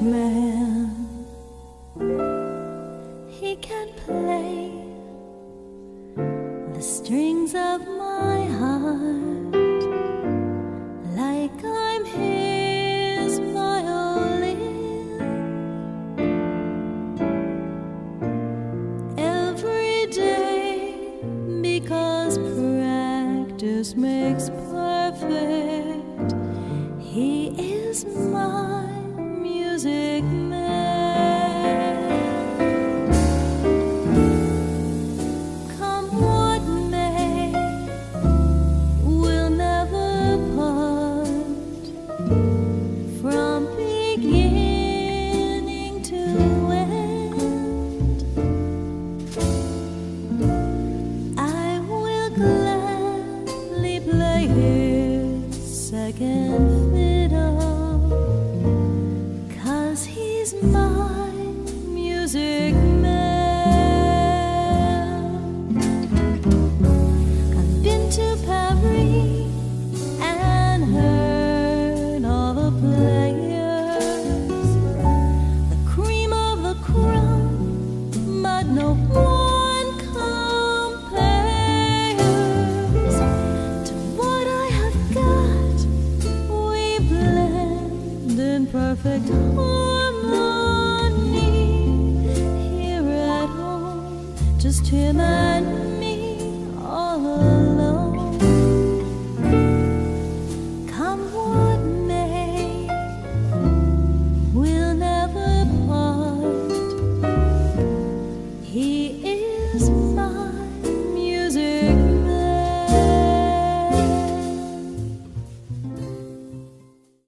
man. He can play the strings of my heart like I'm his violin. Every day, because practice makes perfect, he is music man. Come what may, we'll never part from beginning to end. I will gladly play his second perfect harmony here at home, just him and me all alone. Come what may, we'll never part. He is my